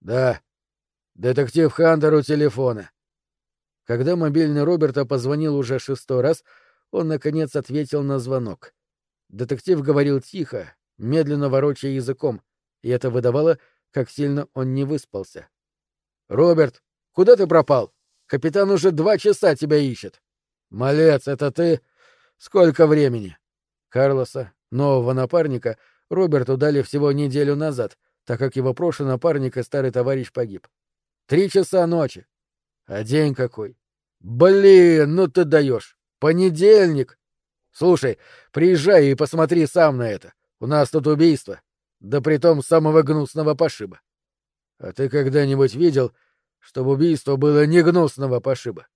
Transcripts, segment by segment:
Да. Детектив Хантер у телефона. Когда мобильный Роберта позвонил уже шестой раз, он, наконец, ответил на звонок. Детектив говорил тихо, медленно ворочая языком, и это выдавало, как сильно он не выспался. «Роберт, куда ты пропал? Капитан уже два часа тебя ищет». «Малец, это ты? Сколько времени?» Карлоса, нового напарника, Роберту дали всего неделю назад, так как его прошлый напарник и старый товарищ погиб. Три часа ночи. А день какой? Блин, ну ты даешь. Понедельник. Слушай, приезжай и посмотри сам на это. У нас тут убийство. Да притом самого гнусного пошиба. А ты когда-нибудь видел, чтобы убийство было не гнусного пошиба?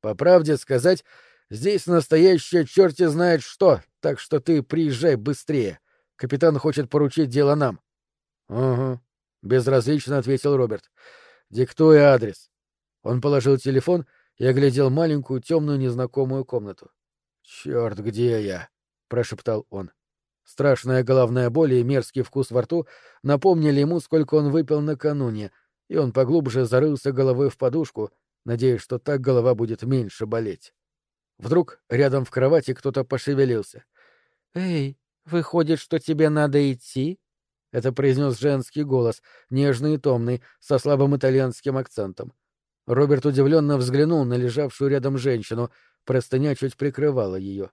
По правде сказать, здесь настоящее черти знает что, так что ты приезжай быстрее. Капитан хочет поручить дело нам. — Угу, — безразлично ответил Роберт. — Диктуй адрес. Он положил телефон и оглядел маленькую темную незнакомую комнату. — Черт, где я? — прошептал он. Страшная головная боль и мерзкий вкус во рту напомнили ему, сколько он выпил накануне, и он поглубже зарылся головой в подушку, надеясь, что так голова будет меньше болеть. Вдруг рядом в кровати кто-то пошевелился. «Эй, выходит, что тебе надо идти?» Это произнес женский голос, нежный и томный, со слабым итальянским акцентом. Роберт удивленно взглянул на лежавшую рядом женщину, простыня чуть прикрывала ее.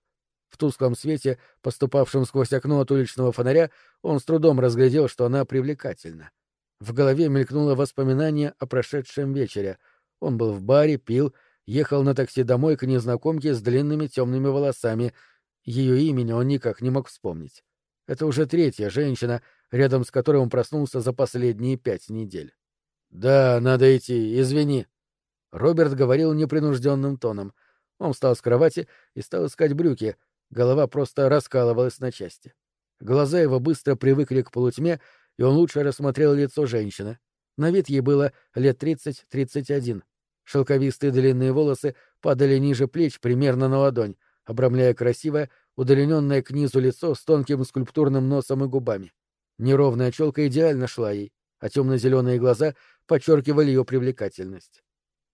В тусклом свете, поступавшем сквозь окно от уличного фонаря, он с трудом разглядел, что она привлекательна. В голове мелькнуло воспоминание о прошедшем вечере. Он был в баре, пил, ехал на такси домой к незнакомке с длинными темными волосами. Ее имени он никак не мог вспомнить. Это уже третья женщина, рядом с которой он проснулся за последние пять недель. «Да, надо идти, извини». Роберт говорил непринужденным тоном. Он встал с кровати и стал искать брюки. Голова просто раскалывалась на части. Глаза его быстро привыкли к полутьме, и он лучше рассмотрел лицо женщины. На вид ей было лет тридцать-тридцать один. Шелковистые длинные волосы падали ниже плеч примерно на ладонь, обрамляя красивое, удалененное к низу лицо с тонким скульптурным носом и губами. Неровная челка идеально шла ей, а темно-зеленые глаза подчеркивали ее привлекательность.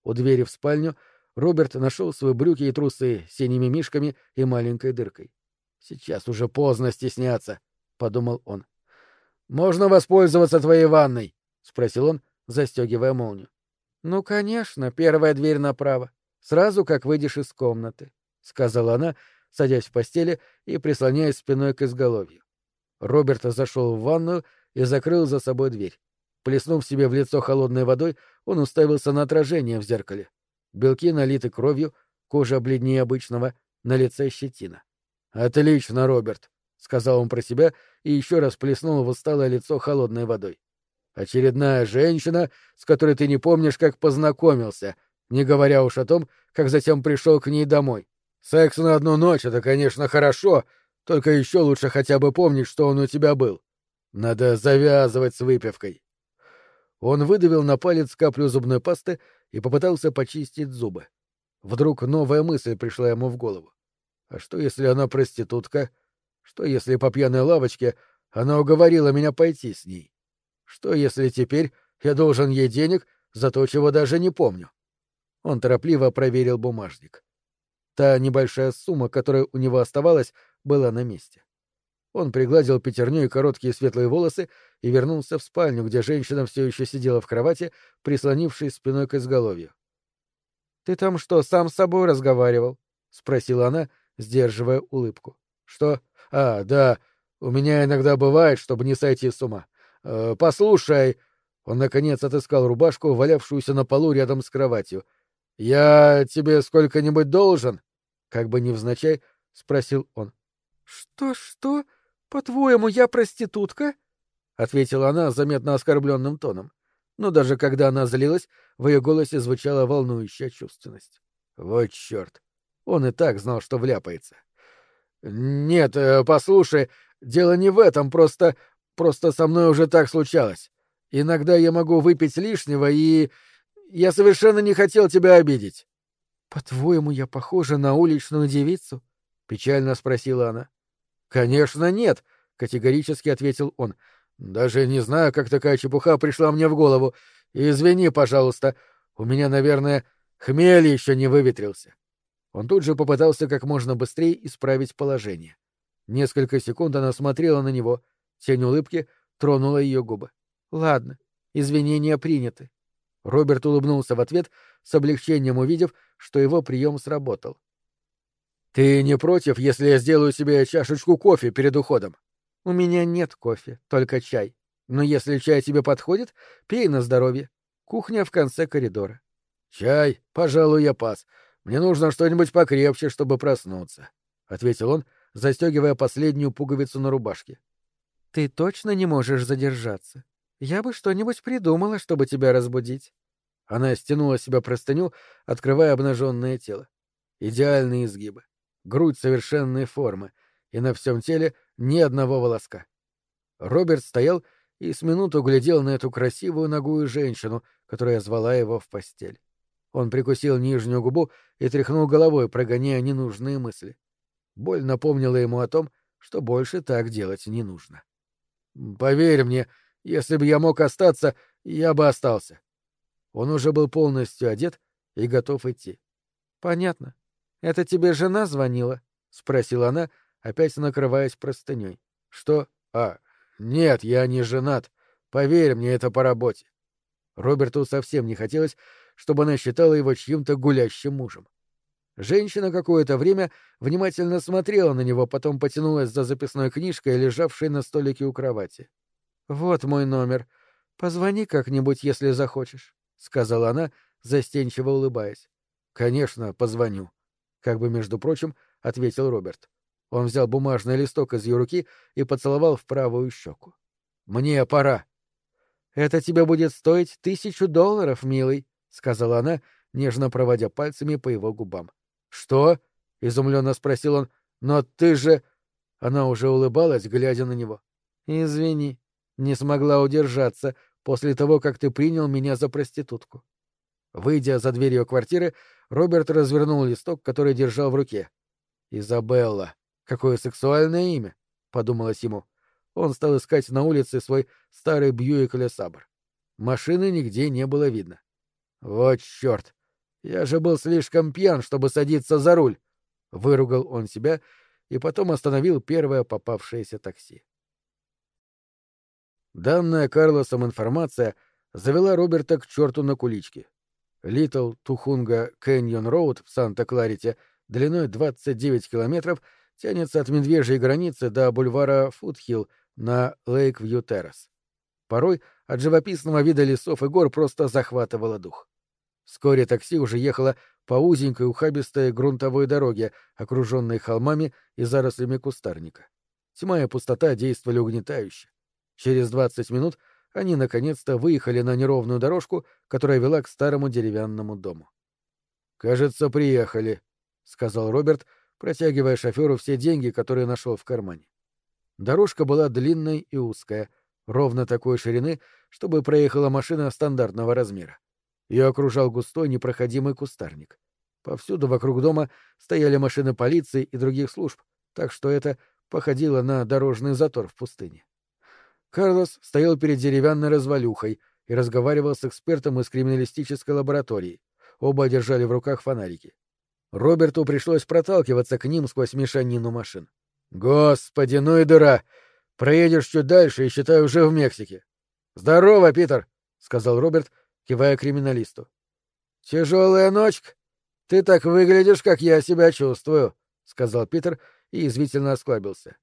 У двери в спальню Роберт нашел свои брюки и трусы с синими мишками и маленькой дыркой. «Сейчас уже поздно стесняться», — подумал он. «Можно воспользоваться твоей ванной?» — спросил он, застегивая молнию. «Ну, конечно, первая дверь направо, сразу как выйдешь из комнаты», — сказала она, садясь в постели и прислоняясь спиной к изголовью. Роберт зашел в ванную и закрыл за собой дверь. Плеснув себе в лицо холодной водой, он уставился на отражение в зеркале. Белки налиты кровью, кожа бледнее обычного, на лице щетина. «Отлично, Роберт», — сказал он про себя и еще раз плеснул в усталое лицо холодной водой. «Очередная женщина, с которой ты не помнишь, как познакомился, не говоря уж о том, как затем пришел к ней домой. Секс на одну ночь — это, конечно, хорошо, только еще лучше хотя бы помнить, что он у тебя был. Надо завязывать с выпивкой». Он выдавил на палец каплю зубной пасты и попытался почистить зубы. Вдруг новая мысль пришла ему в голову. А что, если она проститутка? Что, если по пьяной лавочке она уговорила меня пойти с ней? Что, если теперь я должен ей денег за то, чего даже не помню? Он торопливо проверил бумажник. Та небольшая сумма, которая у него оставалась, была на месте. Он пригладил пятерней короткие светлые волосы и вернулся в спальню, где женщина все еще сидела в кровати, прислонившись спиной к изголовью. — Ты там что, сам с собой разговаривал? — спросила она, сдерживая улыбку. — Что? А, да. У меня иногда бывает, чтобы не сойти с ума. Э, послушай. Он, наконец, отыскал рубашку, валявшуюся на полу рядом с кроватью. «Я тебе сколько-нибудь должен?» Как бы невзначай, спросил он. «Что-что? По-твоему, я проститутка?» — ответила она заметно оскорбленным тоном. Но даже когда она злилась, в ее голосе звучала волнующая чувственность. Вот черт! Он и так знал, что вляпается. «Нет, э, послушай, дело не в этом, просто... просто со мной уже так случалось. Иногда я могу выпить лишнего, и... я совершенно не хотел тебя обидеть». «По-твоему, я похожа на уличную девицу?» — печально спросила она. «Конечно нет», — категорически ответил он. Даже не знаю, как такая чепуха пришла мне в голову. Извини, пожалуйста. У меня, наверное, хмель еще не выветрился. Он тут же попытался как можно быстрее исправить положение. Несколько секунд она смотрела на него. Тень улыбки тронула ее губы. Ладно, извинения приняты. Роберт улыбнулся в ответ, с облегчением увидев, что его прием сработал. «Ты не против, если я сделаю себе чашечку кофе перед уходом?» «У меня нет кофе, только чай. Но если чай тебе подходит, пей на здоровье. Кухня в конце коридора». «Чай? Пожалуй, я пас. Мне нужно что-нибудь покрепче, чтобы проснуться», — ответил он, застегивая последнюю пуговицу на рубашке. «Ты точно не можешь задержаться? Я бы что-нибудь придумала, чтобы тебя разбудить». Она стянула себя простыню, открывая обнаженное тело. Идеальные изгибы. Грудь совершенной формы. И на всем теле ни одного волоска. Роберт стоял и с минуту глядел на эту красивую ногую женщину, которая звала его в постель. Он прикусил нижнюю губу и тряхнул головой, прогоняя ненужные мысли. Боль напомнила ему о том, что больше так делать не нужно. «Поверь мне, если бы я мог остаться, я бы остался». Он уже был полностью одет и готов идти. «Понятно. Это тебе жена звонила?» — спросила она, опять накрываясь простыней. «Что? А, нет, я не женат. Поверь мне, это по работе». Роберту совсем не хотелось, чтобы она считала его чьим-то гулящим мужем. Женщина какое-то время внимательно смотрела на него, потом потянулась за записной книжкой, лежавшей на столике у кровати. «Вот мой номер. Позвони как-нибудь, если захочешь», — сказала она, застенчиво улыбаясь. «Конечно, позвоню», — как бы, между прочим, ответил Роберт. Он взял бумажный листок из ее руки и поцеловал в правую щеку. «Мне пора». «Это тебе будет стоить тысячу долларов, милый», — сказала она, нежно проводя пальцами по его губам. «Что?» — изумленно спросил он. «Но ты же...» Она уже улыбалась, глядя на него. «Извини, не смогла удержаться после того, как ты принял меня за проститутку». Выйдя за дверь ее квартиры, Роберт развернул листок, который держал в руке. «Изабелла. Какое сексуальное имя!» — подумалось ему. Он стал искать на улице свой старый Бьюик или. Машины нигде не было видно. «Вот черт! Я же был слишком пьян, чтобы садиться за руль. Выругал он себя и потом остановил первое попавшееся такси. Данная Карлосом информация завела Роберта к черту на куличке. Литл Тухунга Кэньон Роуд в Санта-Кларите длиной 29 километров тянется от медвежьей границы до бульвара Фудхилл на Лейк-Вью Террас. Порой от живописного вида лесов и гор просто захватывало дух. Вскоре такси уже ехало по узенькой ухабистой грунтовой дороге, окруженной холмами и зарослями кустарника. Тьма и пустота действовали угнетающе. Через двадцать минут они наконец-то выехали на неровную дорожку, которая вела к старому деревянному дому. «Кажется, приехали», — сказал Роберт, протягивая шоферу все деньги, которые нашел в кармане. Дорожка была длинной и узкая, ровно такой ширины, чтобы проехала машина стандартного размера. Ее окружал густой непроходимый кустарник. Повсюду вокруг дома стояли машины полиции и других служб, так что это походило на дорожный затор в пустыне. Карлос стоял перед деревянной развалюхой и разговаривал с экспертом из криминалистической лаборатории. Оба держали в руках фонарики. Роберту пришлось проталкиваться к ним сквозь мешанину машин. «Господи, ну и дыра! Проедешь чуть дальше и, считай, уже в Мексике». «Здорово, Питер!» — сказал Роберт, кивая криминалисту. «Тяжелая ночка? Ты так выглядишь, как я себя чувствую», — сказал Питер и извительно осклабился.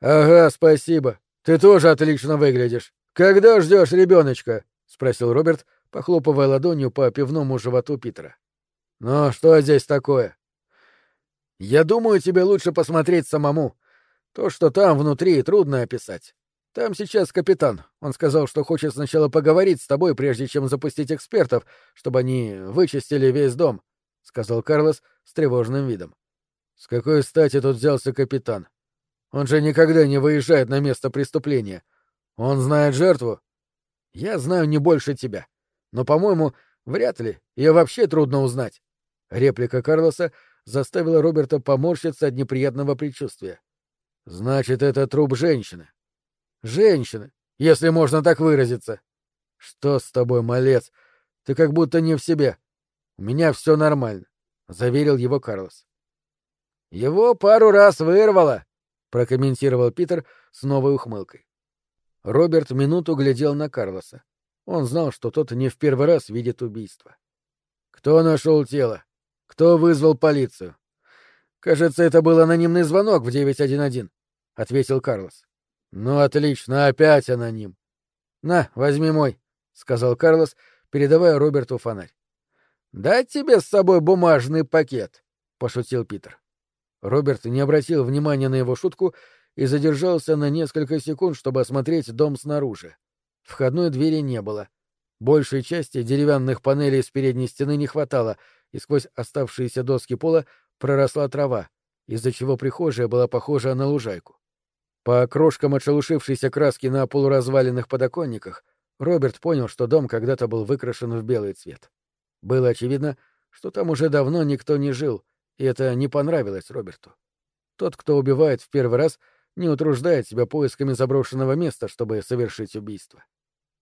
«Ага, спасибо. Ты тоже отлично выглядишь. Когда ждешь ребеночка?» — спросил Роберт, похлопывая ладонью по пивному животу Питера. «Ну, что здесь такое?» «Я думаю, тебе лучше посмотреть самому. То, что там внутри, трудно описать. Там сейчас капитан. Он сказал, что хочет сначала поговорить с тобой, прежде чем запустить экспертов, чтобы они вычистили весь дом, — сказал Карлос с тревожным видом. — С какой стати тут взялся капитан? Он же никогда не выезжает на место преступления. Он знает жертву? Я знаю не больше тебя. Но, по-моему, вряд ли. Ее вообще трудно узнать. Реплика Карлоса заставила Роберта поморщиться от неприятного предчувствия. Значит, это труп женщины. Женщины. если можно так выразиться. Что с тобой, малец? Ты как будто не в себе. У меня все нормально, заверил его Карлос. Его пару раз вырвало, прокомментировал Питер с новой ухмылкой. Роберт минуту глядел на Карлоса. Он знал, что тот не в первый раз видит убийство. Кто нашел тело? Кто вызвал полицию? Кажется, это был анонимный звонок в 911, ответил Карлос. Ну отлично, опять аноним. На, возьми мой, сказал Карлос, передавая Роберту фонарь. Дать тебе с собой бумажный пакет, пошутил Питер. Роберт не обратил внимания на его шутку и задержался на несколько секунд, чтобы осмотреть дом снаружи. Входной двери не было. Большей части деревянных панелей с передней стены не хватало, и сквозь оставшиеся доски пола проросла трава, из-за чего прихожая была похожа на лужайку. По крошкам отшелушившейся краски на полуразваленных подоконниках Роберт понял, что дом когда-то был выкрашен в белый цвет. Было очевидно, что там уже давно никто не жил, и это не понравилось Роберту. Тот, кто убивает в первый раз, не утруждает себя поисками заброшенного места, чтобы совершить убийство.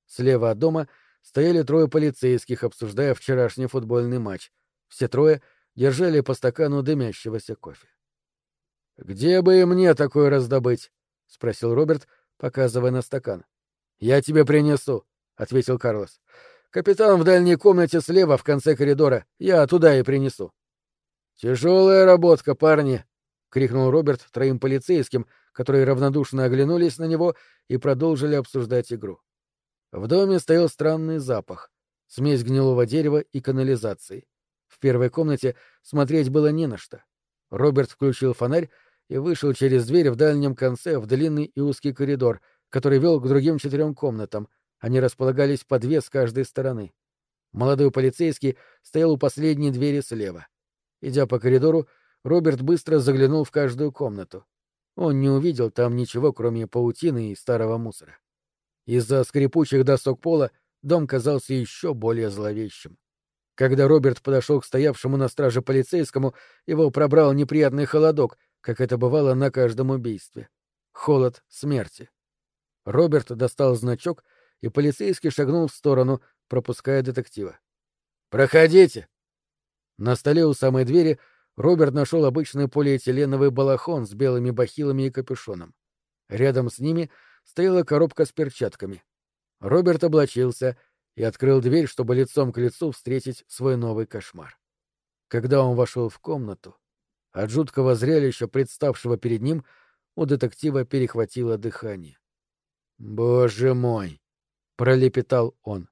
Слева от дома стояли трое полицейских, обсуждая вчерашний футбольный матч. Все трое держали по стакану дымящегося кофе. «Где бы и мне такое раздобыть?» — спросил Роберт, показывая на стакан. «Я тебе принесу», — ответил Карлос. «Капитан в дальней комнате слева в конце коридора. Я туда и принесу». «Тяжелая работка, парни!» — крикнул Роберт троим полицейским, которые равнодушно оглянулись на него и продолжили обсуждать игру. В доме стоял странный запах — смесь гнилого дерева и канализации. В первой комнате смотреть было не на что. Роберт включил фонарь и вышел через дверь в дальнем конце в длинный и узкий коридор, который вел к другим четырем комнатам. Они располагались по две с каждой стороны. Молодой полицейский стоял у последней двери слева. Идя по коридору, Роберт быстро заглянул в каждую комнату. Он не увидел там ничего, кроме паутины и старого мусора. Из-за скрипучих досок пола дом казался еще более зловещим. Когда Роберт подошел к стоявшему на страже полицейскому, его пробрал неприятный холодок, как это бывало на каждом убийстве. Холод смерти. Роберт достал значок, и полицейский шагнул в сторону, пропуская детектива. «Проходите!» На столе у самой двери Роберт нашел обычный полиэтиленовый балахон с белыми бахилами и капюшоном. Рядом с ними стояла коробка с перчатками. Роберт облачился и открыл дверь, чтобы лицом к лицу встретить свой новый кошмар. Когда он вошел в комнату, от жуткого зрелища, представшего перед ним, у детектива перехватило дыхание. «Боже мой!» — пролепетал он.